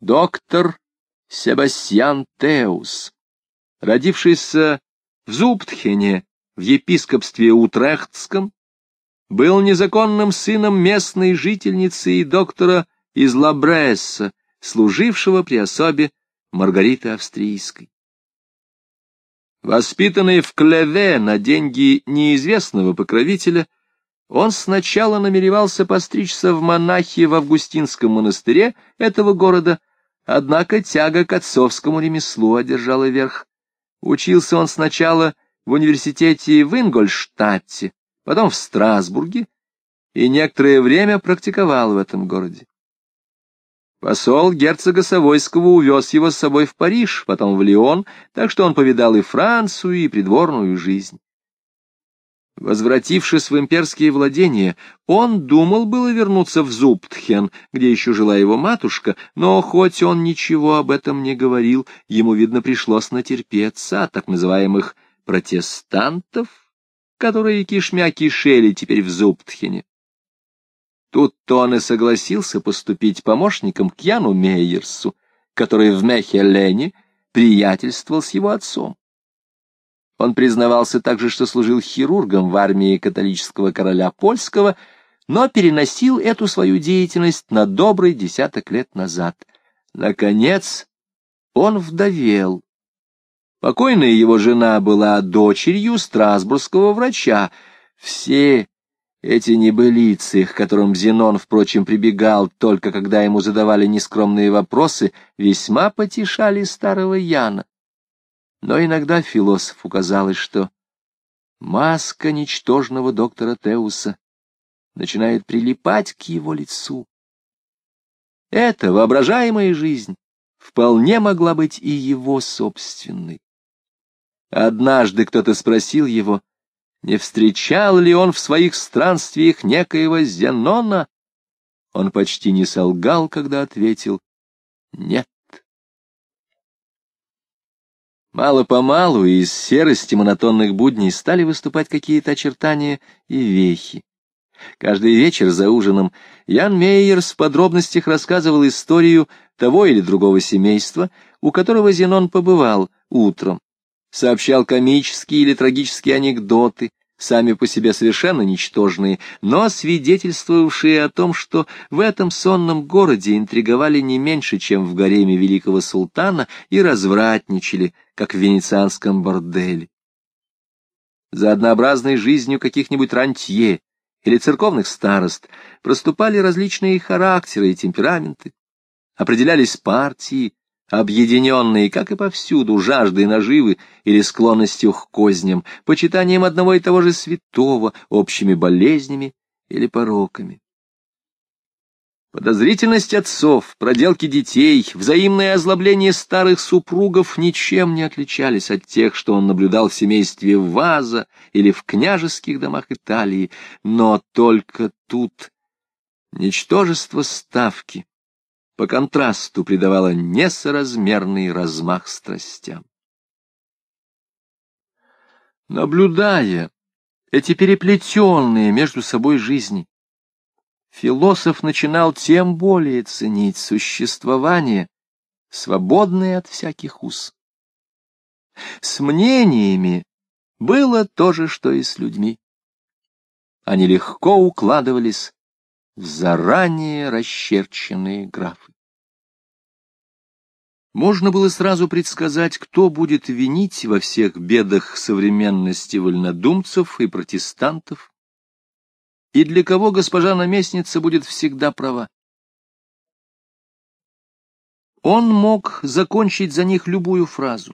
доктор Себастьян Теус, родившийся в Зубтхене в епископстве Утрехтском, был незаконным сыном местной жительницы и доктора из Лабресса, служившего при особе Маргариты Австрийской. Воспитанный в Клеве на деньги неизвестного покровителя, он сначала намеревался постричься в монахи в Августинском монастыре этого города, однако тяга к отцовскому ремеслу одержала верх. Учился он сначала в университете в Ингольштадте, потом в Страсбурге, и некоторое время практиковал в этом городе. Посол герцога Савойского увез его с собой в Париж, потом в Лион, так что он повидал и Францию, и придворную жизнь. Возвратившись в имперские владения, он думал было вернуться в Зубтхен, где еще жила его матушка, но хоть он ничего об этом не говорил, ему, видно, пришлось натерпеться от так называемых протестантов, которые кишмя кишели теперь в Зубтхене. Тут-то он и согласился поступить помощником к Яну Мейерсу, который в Мехелене приятельствовал с его отцом. Он признавался также, что служил хирургом в армии католического короля польского, но переносил эту свою деятельность на добрый десяток лет назад. Наконец, он вдовел. Покойная его жена была дочерью страсбургского врача. Все эти небылицы, к которым Зенон, впрочем, прибегал только когда ему задавали нескромные вопросы, весьма потешали старого Яна. Но иногда философу казалось, что маска ничтожного доктора Теуса начинает прилипать к его лицу. Эта воображаемая жизнь вполне могла быть и его собственной. Однажды кто-то спросил его, не встречал ли он в своих странствиях некоего Зенона? Он почти не солгал, когда ответил «нет». Мало-помалу из серости монотонных будней стали выступать какие-то очертания и вехи. Каждый вечер за ужином Ян Мейерс в подробностях рассказывал историю того или другого семейства, у которого Зенон побывал утром сообщал комические или трагические анекдоты, сами по себе совершенно ничтожные, но свидетельствовавшие о том, что в этом сонном городе интриговали не меньше, чем в гареме великого султана, и развратничали, как в венецианском борделе. За однообразной жизнью каких-нибудь рантье или церковных старост проступали различные характеры и темпераменты, определялись партии, объединенные, как и повсюду, жаждой наживы или склонностью к козням, почитанием одного и того же святого, общими болезнями или пороками. Подозрительность отцов, проделки детей, взаимное озлобление старых супругов ничем не отличались от тех, что он наблюдал в семействе Ваза или в княжеских домах Италии, но только тут ничтожество ставки, по контрасту придавала несоразмерный размах страстям. Наблюдая эти переплетенные между собой жизни, философ начинал тем более ценить существование, свободное от всяких уз. С мнениями было то же, что и с людьми. Они легко укладывались в заранее расчерченные графы. Можно было сразу предсказать, кто будет винить во всех бедах современности вольнодумцев и протестантов, и для кого госпожа наместница будет всегда права. Он мог закончить за них любую фразу,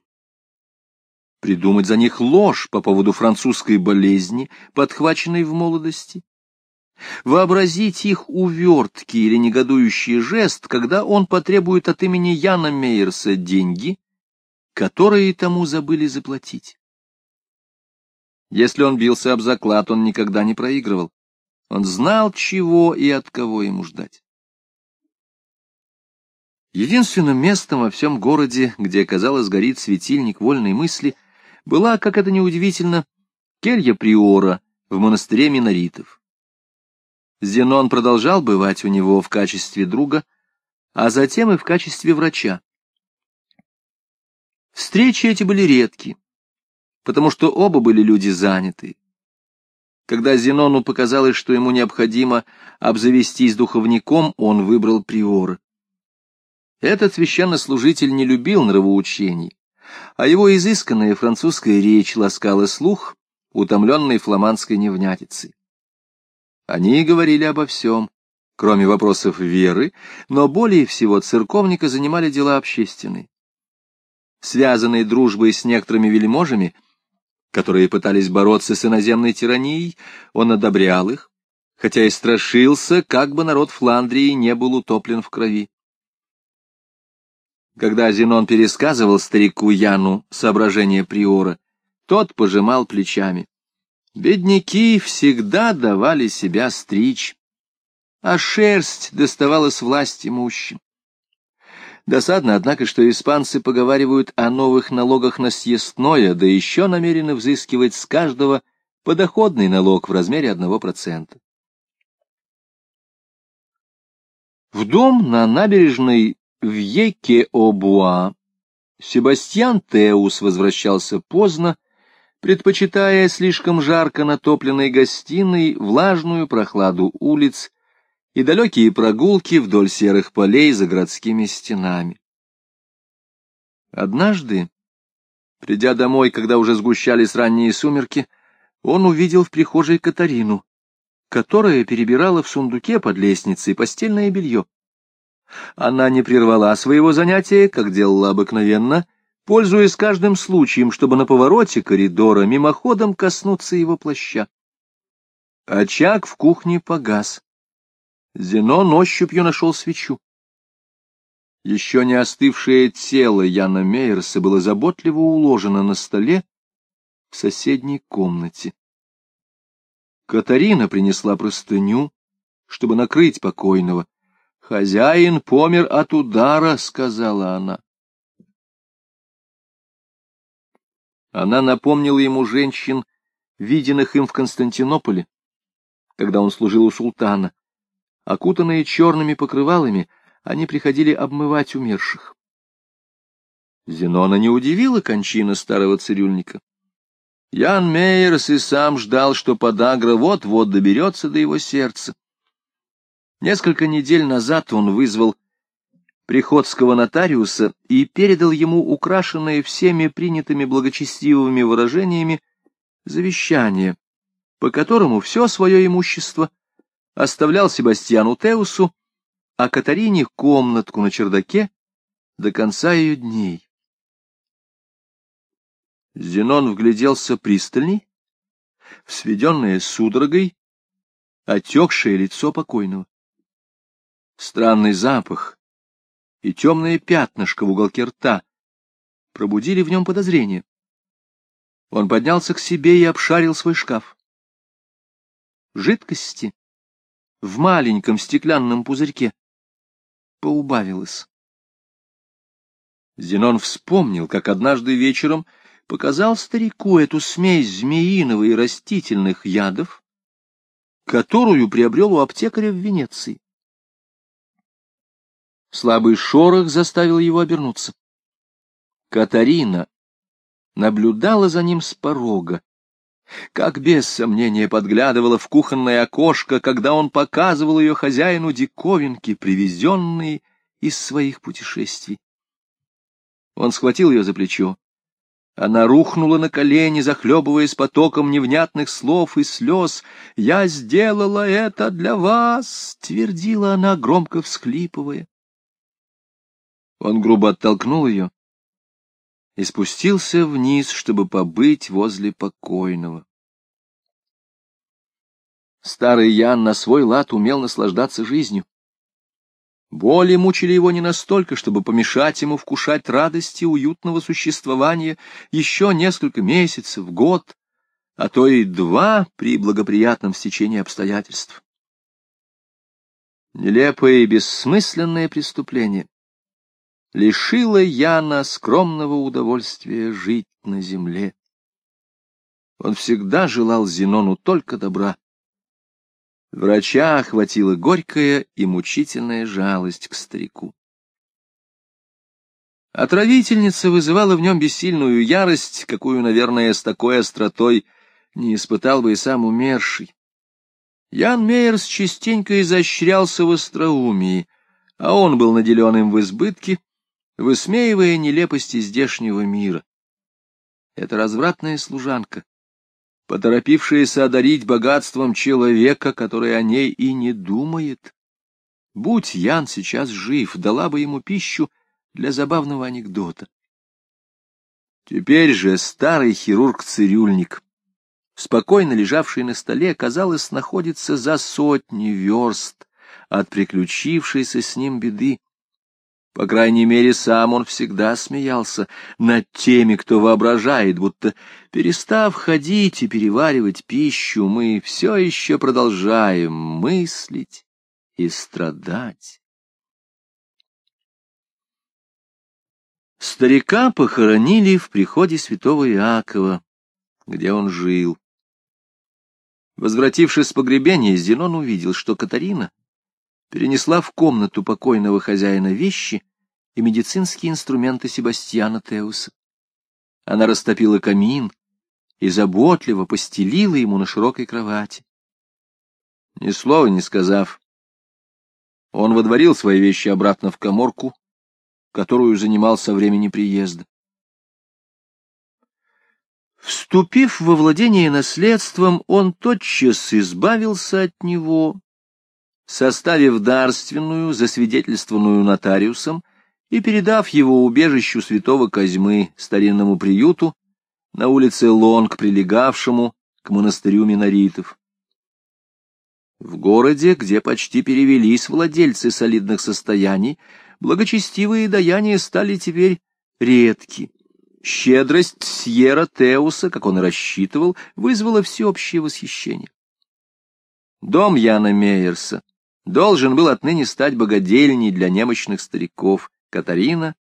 придумать за них ложь по поводу французской болезни, подхваченной в молодости, Вообразить их увертки или негодующий жест, когда он потребует от имени Яна Мейерса деньги, которые тому забыли заплатить. Если он бился об заклад, он никогда не проигрывал. Он знал, чего и от кого ему ждать. Единственным местом во всем городе, где, казалось, горит светильник вольной мысли, была, как это неудивительно, келья приора в монастыре миноритов. Зенон продолжал бывать у него в качестве друга, а затем и в качестве врача. Встречи эти были редки, потому что оба были люди заняты. Когда Зенону показалось, что ему необходимо обзавестись духовником, он выбрал приора. Этот священнослужитель не любил нравоучений, а его изысканная французская речь ласкала слух, утомленный фламандской невнятицей. Они говорили обо всем, кроме вопросов веры, но более всего церковника занимали дела общественные связанный дружбой с некоторыми вельможами, которые пытались бороться с иноземной тиранией, он одобрял их, хотя и страшился, как бы народ Фландрии не был утоплен в крови. Когда Зенон пересказывал старику Яну соображения приора, тот пожимал плечами. Бедняки всегда давали себя стричь, а шерсть доставалась власть имущим. Досадно, однако, что испанцы поговаривают о новых налогах на съестное, да еще намерены взыскивать с каждого подоходный налог в размере одного процента. В дом на набережной в Еке-Обуа Себастьян Теус возвращался поздно, предпочитая слишком жарко натопленной гостиной влажную прохладу улиц и далекие прогулки вдоль серых полей за городскими стенами. Однажды, придя домой, когда уже сгущались ранние сумерки, он увидел в прихожей Катарину, которая перебирала в сундуке под лестницей постельное белье. Она не прервала своего занятия, как делала обыкновенно, пользуясь каждым случаем, чтобы на повороте коридора мимоходом коснуться его плаща. Очаг в кухне погас. Зенон ощупью нашел свечу. Еще не остывшее тело Яна Мейерса было заботливо уложено на столе в соседней комнате. Катарина принесла простыню, чтобы накрыть покойного. «Хозяин помер от удара», — сказала она. Она напомнила ему женщин, виденных им в Константинополе, когда он служил у султана. Окутанные черными покрывалами, они приходили обмывать умерших. Зенона не удивила кончина старого цирюльника. Ян Мейерс и сам ждал, что подагра вот-вот доберется до его сердца. Несколько недель назад он вызвал приходского нотариуса и передал ему украшенное всеми принятыми благочестивыми выражениями завещание, по которому все свое имущество оставлял Себастьяну Теусу, а Катарине комнатку на чердаке до конца ее дней. Зенон вгляделся пристальней, в сведенное судорогой, отекшее лицо покойного. Странный запах и темное пятнышко в уголке рта пробудили в нем подозрение. Он поднялся к себе и обшарил свой шкаф. Жидкости в маленьком стеклянном пузырьке. Поубавилось. Зенон вспомнил, как однажды вечером показал старику эту смесь змеиного и растительных ядов, которую приобрел у аптекаря в Венеции. Слабый шорох заставил его обернуться. Катарина наблюдала за ним с порога, как без сомнения подглядывала в кухонное окошко, когда он показывал ее хозяину диковинки, привезенные из своих путешествий. Он схватил ее за плечо. Она рухнула на колени, захлебываясь потоком невнятных слов и слез. «Я сделала это для вас!» — твердила она, громко всхлипывая. Он грубо оттолкнул ее и спустился вниз, чтобы побыть возле покойного. Старый Ян на свой лад умел наслаждаться жизнью. Боли мучили его не настолько, чтобы помешать ему вкушать радости уютного существования еще несколько месяцев, год, а то и два при благоприятном стечении обстоятельств. Нелепое и бессмысленное преступление лишила Яна скромного удовольствия жить на земле. Он всегда желал Зенону только добра. Врача охватила горькая и мучительная жалость к старику. Отравительница вызывала в нем бессильную ярость, какую, наверное, с такой остротой не испытал бы и сам умерший. Ян Мейерс частенько изощрялся в остроумии, а он был наделен им в избытке, высмеивая нелепости здешнего мира. Это развратная служанка, поторопившаяся одарить богатством человека, который о ней и не думает. Будь Ян сейчас жив, дала бы ему пищу для забавного анекдота. Теперь же старый хирург-цирюльник, спокойно лежавший на столе, казалось, находится за сотни верст от приключившейся с ним беды. По крайней мере, сам он всегда смеялся над теми, кто воображает, будто, перестав ходить и переваривать пищу, мы все еще продолжаем мыслить и страдать. Старика похоронили в приходе святого Иакова, где он жил. Возвратившись с погребения, Зенон увидел, что Катарина перенесла в комнату покойного хозяина вещи и медицинские инструменты Себастьяна Теуса. Она растопила камин и заботливо постелила ему на широкой кровати. Ни слова не сказав, он водворил свои вещи обратно в коморку, которую занимал со времени приезда. Вступив во владение наследством, он тотчас избавился от него составив дарственную, засвидетельствованную нотариусом, и передав его убежищу святого Козьмы, старинному приюту, на улице Лонг, прилегавшему к монастырю миноритов. В городе, где почти перевелись владельцы солидных состояний, благочестивые даяния стали теперь редки. Щедрость Сьерра Теуса, как он и рассчитывал, вызвала всеобщее восхищение. Дом Яна Мейерса должен был отныне стать богадельней для немощных стариков. Катарина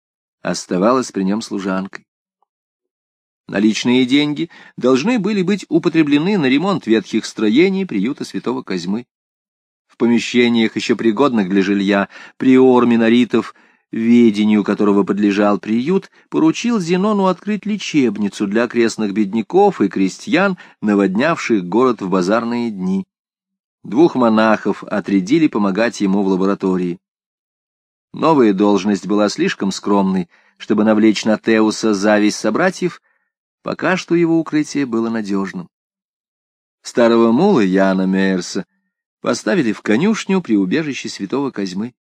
оставалась при нем служанкой. Наличные деньги должны были быть употреблены на ремонт ветхих строений приюта святого Козьмы. В помещениях, еще пригодных для жилья, приор миноритов, ведению которого подлежал приют, поручил Зенону открыть лечебницу для окрестных бедняков и крестьян, наводнявших город в базарные дни. Двух монахов отрядили помогать ему в лаборатории. Новая должность была слишком скромной, чтобы навлечь на Теуса зависть собратьев, пока что его укрытие было надежным. Старого мула Яна Мейерса поставили в конюшню при убежище святого Козьмы.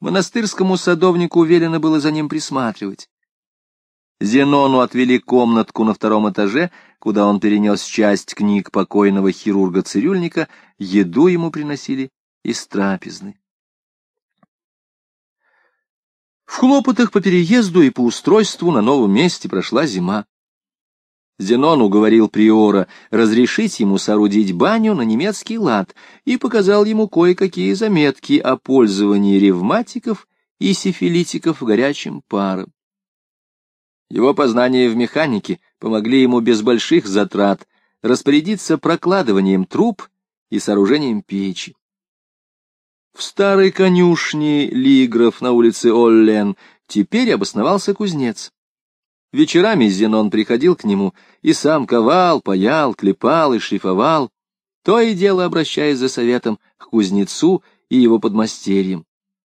Монастырскому садовнику велено было за ним присматривать. Зенону отвели комнатку на втором этаже, куда он перенес часть книг покойного хирурга-цирюльника, еду ему приносили из трапезны. В хлопотах по переезду и по устройству на новом месте прошла зима. Зенон уговорил Приора разрешить ему соорудить баню на немецкий лад и показал ему кое-какие заметки о пользовании ревматиков и сифилитиков горячим паром. Его познания в механике помогли ему без больших затрат распорядиться прокладыванием труб и сооружением печи. В старой конюшне Лигров на улице Оллен теперь обосновался кузнец. Вечерами Зенон приходил к нему и сам ковал, паял, клепал и шлифовал, то и дело обращаясь за советом к кузнецу и его подмастерьям.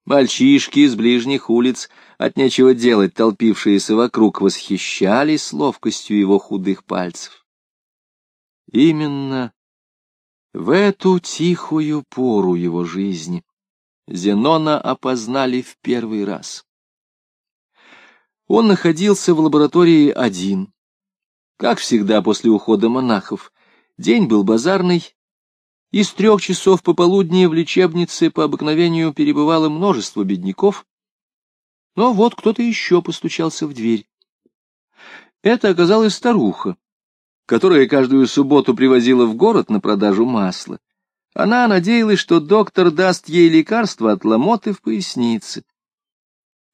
Мальчишки из ближних улиц, от нечего делать толпившиеся вокруг, восхищались ловкостью его худых пальцев. Именно в эту тихую пору его жизни Зенона опознали в первый раз. Он находился в лаборатории один. Как всегда после ухода монахов, день был базарный, из трех часов пополудни в лечебнице по обыкновению перебывало множество бедняков, но вот кто-то еще постучался в дверь. Это оказалась старуха, которая каждую субботу привозила в город на продажу масла. Она надеялась, что доктор даст ей лекарство от ломоты в пояснице.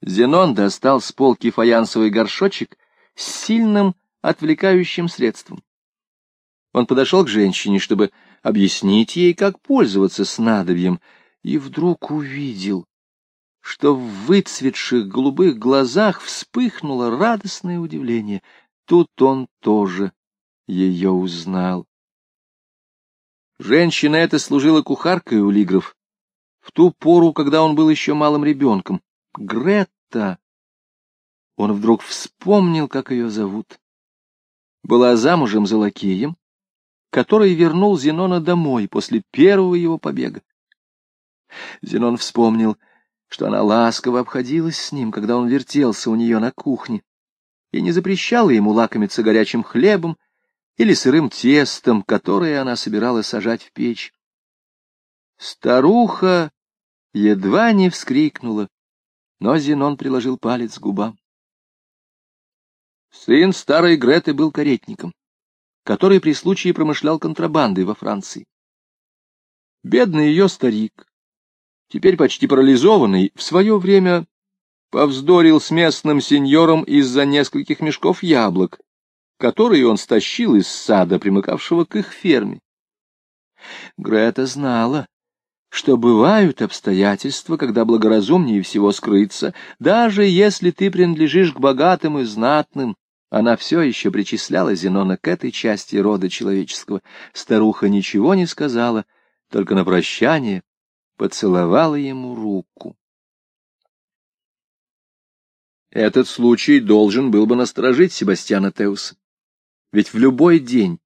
Зенон достал с полки фаянсовый горшочек с сильным отвлекающим средством. Он подошел к женщине, чтобы объяснить ей, как пользоваться снадобьем, и вдруг увидел, что в выцветших голубых глазах вспыхнуло радостное удивление. Тут он тоже ее узнал. Женщина эта служила кухаркой у Лигров в ту пору, когда он был еще малым ребенком. Гретта! Он вдруг вспомнил, как ее зовут. Была замужем за лакеем, который вернул Зенона домой после первого его побега. Зенон вспомнил, что она ласково обходилась с ним, когда он вертелся у нее на кухне, и не запрещала ему лакомиться горячим хлебом или сырым тестом, которое она собиралась сажать в печь. Старуха едва не вскрикнула, но Зенон приложил палец к губам. Сын старой Греты был каретником, который при случае промышлял контрабандой во Франции. Бедный ее старик, теперь почти парализованный, в свое время повздорил с местным сеньором из-за нескольких мешков яблок, которые он стащил из сада, примыкавшего к их ферме. Грета знала, что бывают обстоятельства, когда благоразумнее всего скрыться, даже если ты принадлежишь к богатым и знатным. Она все еще причисляла Зенона к этой части рода человеческого. Старуха ничего не сказала, только на прощание поцеловала ему руку. Этот случай должен был бы насторожить Себастьяна Теуса. Ведь в любой день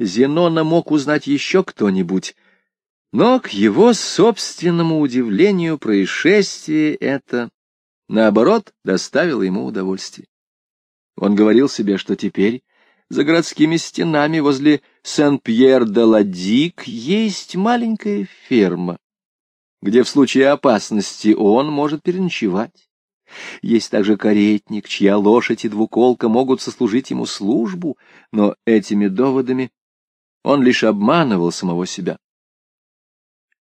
Зенона мог узнать еще кто-нибудь, но, к его собственному удивлению, происшествие это, наоборот, доставило ему удовольствие. Он говорил себе, что теперь за городскими стенами возле Сен-Пьер-де-Ладик есть маленькая ферма, где в случае опасности он может переночевать. Есть также каретник, чья лошадь и двуколка могут сослужить ему службу, но этими доводами он лишь обманывал самого себя.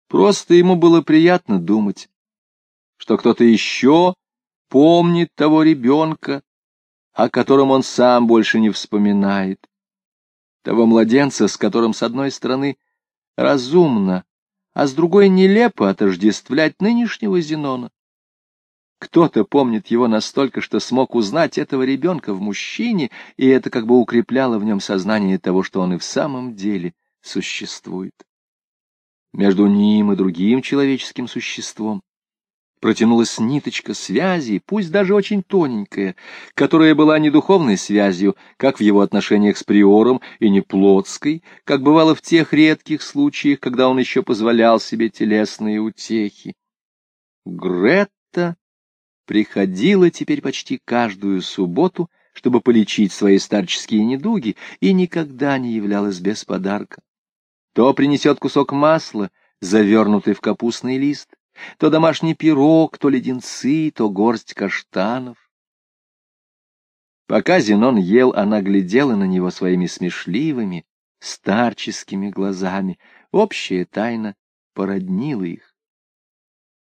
Просто ему было приятно думать, что кто-то еще помнит того ребенка, о котором он сам больше не вспоминает, того младенца, с которым, с одной стороны, разумно, а с другой нелепо отождествлять нынешнего Зенона. Кто-то помнит его настолько, что смог узнать этого ребенка в мужчине, и это как бы укрепляло в нем сознание того, что он и в самом деле существует между ним и другим человеческим существом протянулась ниточка связи, пусть даже очень тоненькая, которая была не духовной связью, как в его отношениях с приором, и не плотской, как бывало в тех редких случаях, когда он еще позволял себе телесные утехи. Гретта приходила теперь почти каждую субботу, чтобы полечить свои старческие недуги, и никогда не являлась без подарка то принесет кусок масла, завернутый в капустный лист, то домашний пирог, то леденцы, то горсть каштанов. Пока Зенон ел, она глядела на него своими смешливыми, старческими глазами. Общая тайна породнила их.